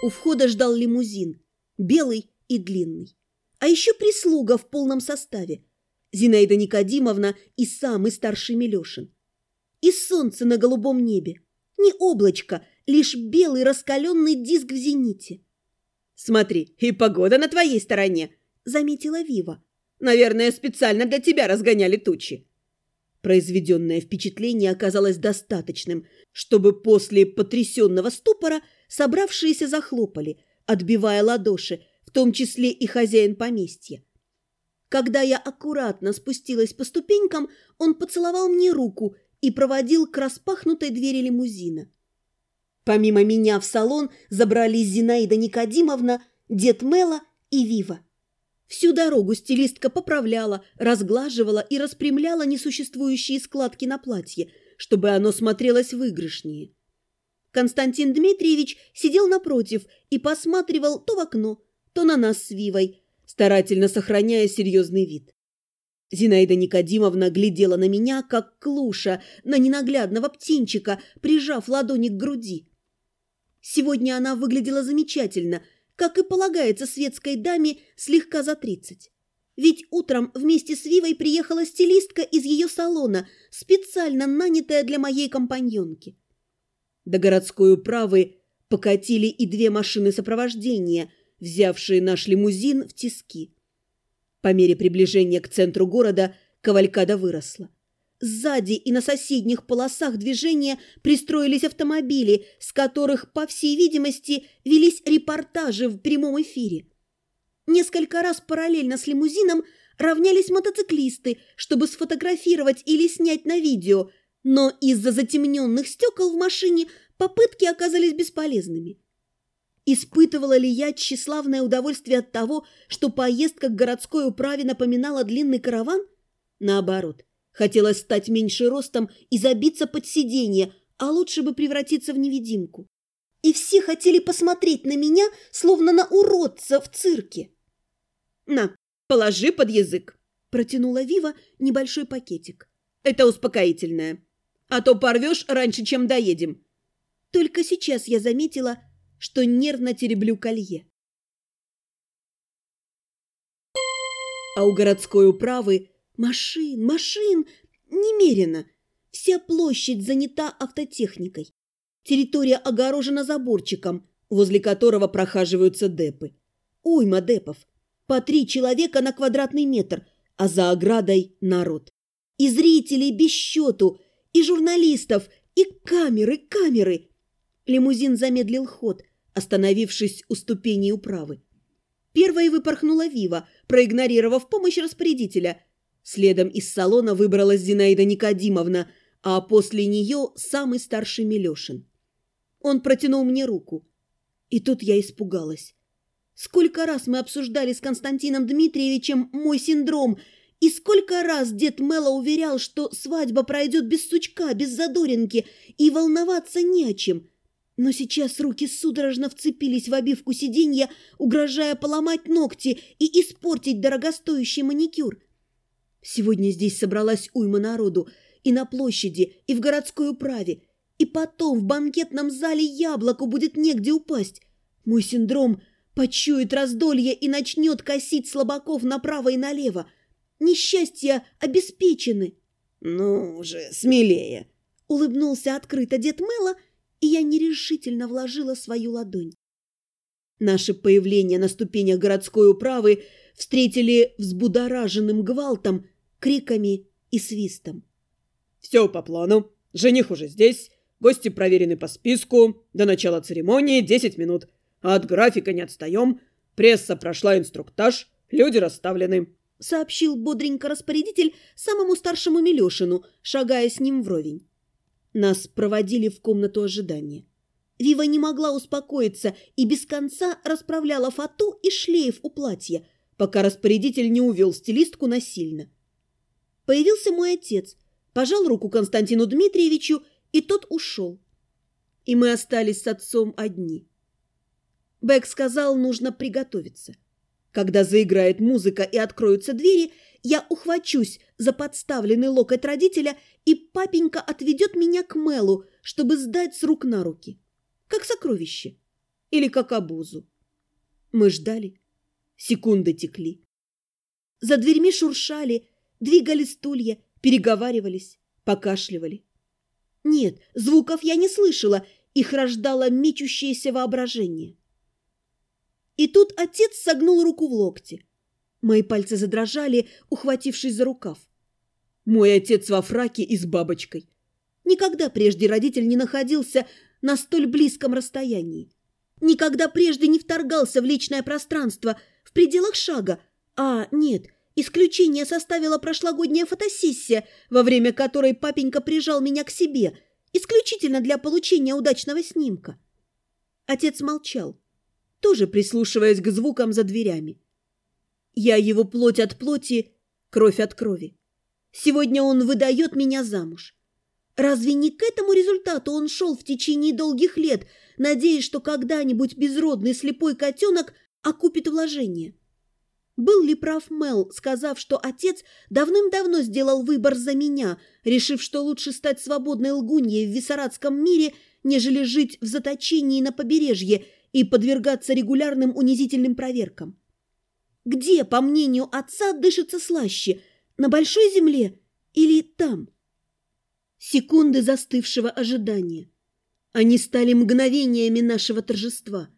У входа ждал лимузин, белый и длинный. А еще прислуга в полном составе. Зинаида Никодимовна и самый старший Милешин. И солнце на голубом небе. Не облачко, лишь белый раскаленный диск в зените. «Смотри, и погода на твоей стороне», — заметила Вива. «Наверное, специально для тебя разгоняли тучи». Произведенное впечатление оказалось достаточным, чтобы после потрясенного ступора собравшиеся захлопали, отбивая ладоши, в том числе и хозяин поместья. Когда я аккуратно спустилась по ступенькам, он поцеловал мне руку и проводил к распахнутой двери лимузина. Помимо меня в салон забрались Зинаида Никодимовна, дед Мела и Вива. Всю дорогу стилистка поправляла, разглаживала и распрямляла несуществующие складки на платье, чтобы оно смотрелось выигрышнее. Константин Дмитриевич сидел напротив и посматривал то в окно, то на нас с Вивой, старательно сохраняя серьезный вид. Зинаида Никодимовна глядела на меня, как клуша, на ненаглядного птенчика, прижав ладони к груди. Сегодня она выглядела замечательно – как и полагается светской даме слегка за тридцать. Ведь утром вместе с Вивой приехала стилистка из ее салона, специально нанятая для моей компаньонки. До городской управы покатили и две машины сопровождения, взявшие наш лимузин в тиски. По мере приближения к центру города кавалькада выросла. Сзади и на соседних полосах движения пристроились автомобили, с которых, по всей видимости, велись репортажи в прямом эфире. Несколько раз параллельно с лимузином равнялись мотоциклисты, чтобы сфотографировать или снять на видео, но из-за затемненных стекол в машине попытки оказались бесполезными. Испытывала ли я тщеславное удовольствие от того, что поездка к городской управе напоминала длинный караван? Наоборот, Хотелось стать меньше ростом и забиться под сиденье, а лучше бы превратиться в невидимку. И все хотели посмотреть на меня, словно на уродца в цирке. «На, положи под язык», – протянула Вива небольшой пакетик. «Это успокоительное. А то порвешь раньше, чем доедем». Только сейчас я заметила, что нервно тереблю колье. А у городской управы Машин, машин немерено. Вся площадь занята автотехникой. Территория огорожена заборчиком, возле которого прохаживаются депы. Уйма депов. По три человека на квадратный метр, а за оградой народ. И зрителей без счету, и журналистов, и камеры, камеры. Лимузин замедлил ход, остановившись у ступеней управы. Первой выпорхнула Вива, проигнорировав помощь распорядителя – Следом из салона выбралась Зинаида Никодимовна, а после нее самый старший Милешин. Он протянул мне руку. И тут я испугалась. Сколько раз мы обсуждали с Константином Дмитриевичем мой синдром, и сколько раз дед Мело уверял, что свадьба пройдет без сучка, без задоринки, и волноваться не о чем. Но сейчас руки судорожно вцепились в обивку сиденья, угрожая поломать ногти и испортить дорогостоящий маникюр. Сегодня здесь собралась уйма народу и на площади, и в городской управе, и потом в банкетном зале яблоку будет негде упасть. Мой синдром почует раздолье и начнет косить слабаков направо и налево. Несчастья обеспечены. «Ну же, смелее!» — улыбнулся открыто дед Мэла, и я нерешительно вложила свою ладонь. Наше появление на ступенях городской управы встретили взбудораженным гвалтом, криками и свистом. «Все по плану. Жених уже здесь. Гости проверены по списку. До начала церемонии 10 минут. А от графика не отстаем. Пресса прошла инструктаж. Люди расставлены», — сообщил бодренько распорядитель самому старшему Милешину, шагая с ним вровень. Нас проводили в комнату ожидания. Вива не могла успокоиться и без конца расправляла фату и шлейф у платья — пока распорядитель не увел стилистку насильно. Появился мой отец, пожал руку Константину Дмитриевичу, и тот ушел. И мы остались с отцом одни. Бэк сказал, нужно приготовиться. Когда заиграет музыка и откроются двери, я ухвачусь за подставленный локоть родителя, и папенька отведет меня к Мелу, чтобы сдать с рук на руки. Как сокровище. или как обузу. Мы ждали. Секунды текли. За дверьми шуршали, двигали стулья, переговаривались, покашливали. Нет, звуков я не слышала, их рождало мечущееся воображение. И тут отец согнул руку в локте. Мои пальцы задрожали, ухватившись за рукав. Мой отец во фраке и с бабочкой. Никогда прежде родитель не находился на столь близком расстоянии. Никогда прежде не вторгался в личное пространство в пределах шага. А, нет, исключение составила прошлогодняя фотосессия, во время которой папенька прижал меня к себе, исключительно для получения удачного снимка. Отец молчал, тоже прислушиваясь к звукам за дверями. Я его плоть от плоти, кровь от крови. Сегодня он выдает меня замуж. Разве не к этому результату он шел в течение долгих лет, надеясь, что когда-нибудь безродный слепой котенок окупит вложение? Был ли прав Мел, сказав, что отец давным-давно сделал выбор за меня, решив, что лучше стать свободной лгуньей в виссарадском мире, нежели жить в заточении на побережье и подвергаться регулярным унизительным проверкам? Где, по мнению отца, дышится слаще? На большой земле или там? Секунды застывшего ожидания. Они стали мгновениями нашего торжества.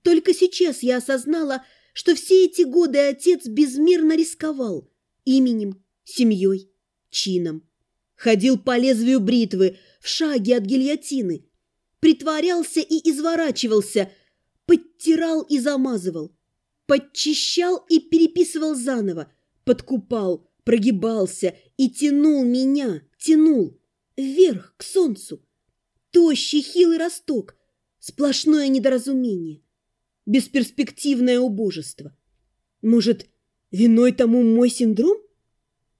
Только сейчас я осознала, что все эти годы отец безмерно рисковал именем, семьей, чином. Ходил по лезвию бритвы, в шаге от гильотины. Притворялся и изворачивался, подтирал и замазывал подчищал и переписывал заново, подкупал, прогибался и тянул меня, тянул вверх, к солнцу. Тощий, хилый росток, сплошное недоразумение, бесперспективное убожество. Может, виной тому мой синдром?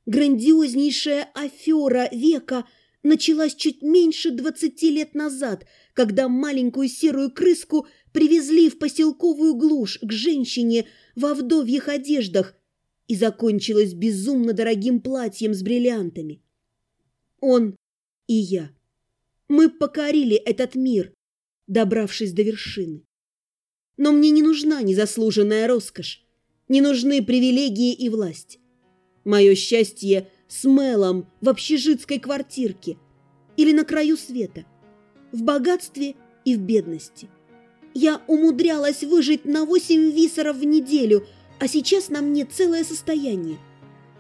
Грандиознейшая афера века началась чуть меньше двадцати лет назад, когда маленькую серую крыску – привезли в поселковую глушь к женщине во вдовьих одеждах и закончилось безумно дорогим платьем с бриллиантами. Он и я. Мы покорили этот мир, добравшись до вершины. Но мне не нужна незаслуженная роскошь, не нужны привилегии и власть. Мое счастье с Мелом в общежитской квартирке или на краю света, в богатстве и в бедности – я умудрялась выжить на восемь висоров в неделю, а сейчас на мне целое состояние.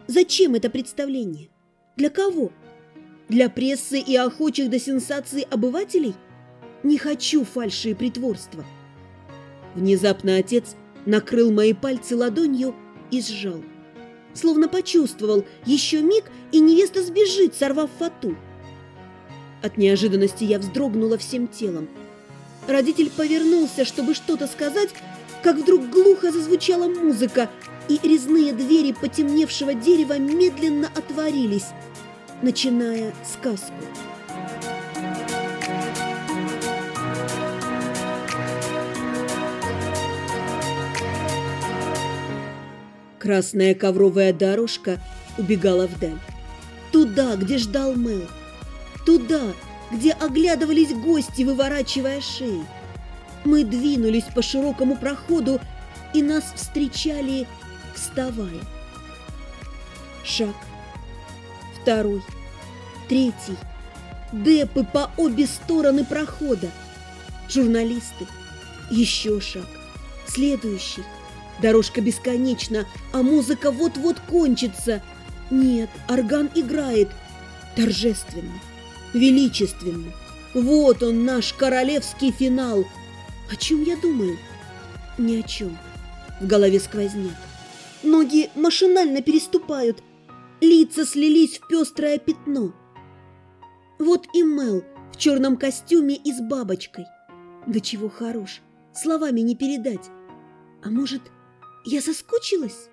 Зачем это представление? Для кого? Для прессы и охочих до сенсаций обывателей? Не хочу фальши и притворства. Внезапно отец накрыл мои пальцы ладонью и сжал. Словно почувствовал еще миг, и невеста сбежит, сорвав фату. От неожиданности я вздрогнула всем телом – Родитель повернулся, чтобы что-то сказать, как вдруг глухо зазвучала музыка, и резные двери потемневшего дерева медленно отворились, начиная сказку. Красная ковровая дорожка убегала вдаль. Туда, где ждал Мэл. Туда, где оглядывались гости, выворачивая шеи. Мы двинулись по широкому проходу, и нас встречали, вставая. Шаг. Второй. Третий. Депы по обе стороны прохода. Журналисты. Еще шаг. Следующий. Дорожка бесконечна, а музыка вот-вот кончится. Нет, орган играет. Торжественно величественно. Вот он, наш королевский финал. О чем я думаю? Ни о чем. В голове сквозняк. Ноги машинально переступают. Лица слились в пестрое пятно. Вот и Мел в черном костюме и с бабочкой. Да чего хорош, словами не передать. А может, я соскучилась?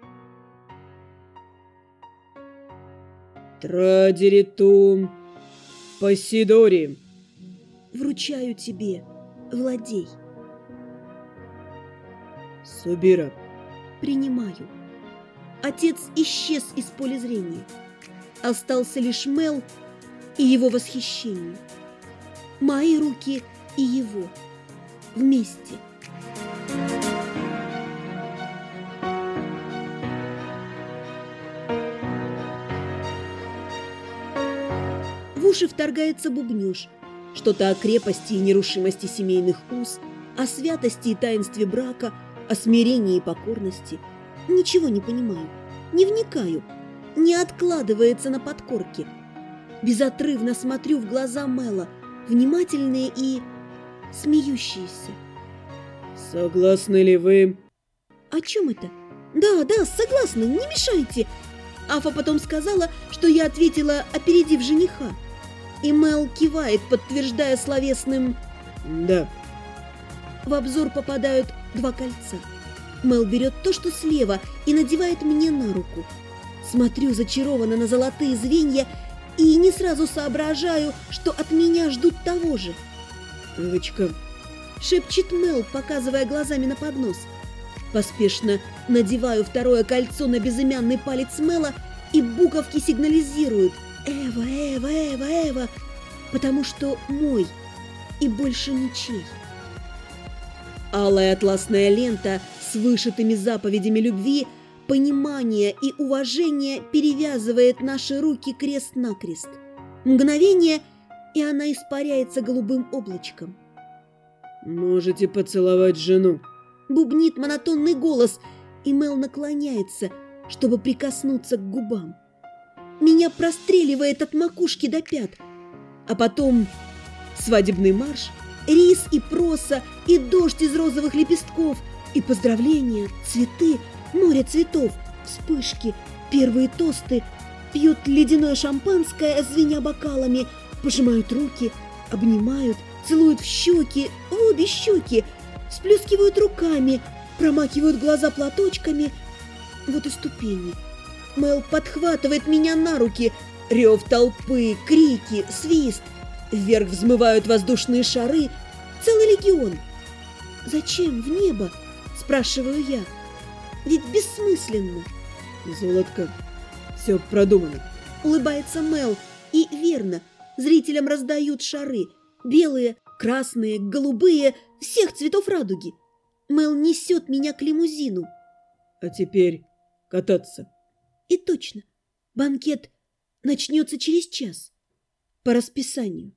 Традеритум, Посидори. Вручаю тебе, владей. Субира. Принимаю. Отец исчез из поля зрения. Остался лишь Мел и его восхищение. Мои руки и его. Вместе. В уши вторгается бубнёж. Что-то о крепости и нерушимости семейных уз, о святости и таинстве брака, о смирении и покорности. Ничего не понимаю, не вникаю, не откладывается на подкорке. Безотрывно смотрю в глаза Мэла, внимательные и смеющиеся. Согласны ли вы? О чем это? Да, да, согласна, не мешайте. Афа потом сказала, что я ответила, опередив жениха. И Мэл кивает, подтверждая словесным Да. В обзор попадают два кольца. Мэл берет то, что слева, и надевает мне на руку. Смотрю зачарованно на золотые звенья и не сразу соображаю, что от меня ждут того же. Элочка, Шепчет Мел, показывая глазами на поднос. Поспешно надеваю второе кольцо на безымянный палец Мела, и буковки сигнализируют «Эва, Эва, Эва, Эва», потому что мой и больше ничей. Алая атласная лента с вышитыми заповедями любви, понимания и уважения перевязывает наши руки крест-накрест. Мгновение, и она испаряется голубым облачком. можете поцеловать жену. Бубнит монотонный голос, и Мел наклоняется, чтобы прикоснуться к губам. Меня простреливает от макушки до пят, а потом свадебный марш, рис и проса, и дождь из розовых лепестков, и поздравления, цветы, море цветов, вспышки, первые тосты, пьют ледяное шампанское, звеня бокалами, пожимают руки, обнимают, целуют в щеки, в обе щеки, всплескивают руками, промакивают глаза платочками. Вот и ступени. Мел подхватывает меня на руки. Рев толпы, крики, свист. Вверх взмывают воздушные шары. Целый легион. «Зачем в небо?» – спрашиваю я. «Ведь бессмысленно!» Золотко, все продумано. Улыбается Мел. И верно, зрителям раздают шары. Белые, красные, голубые, всех цветов радуги. Мел несет меня к лимузину. А теперь кататься. И точно, банкет начнется через час. По расписанию.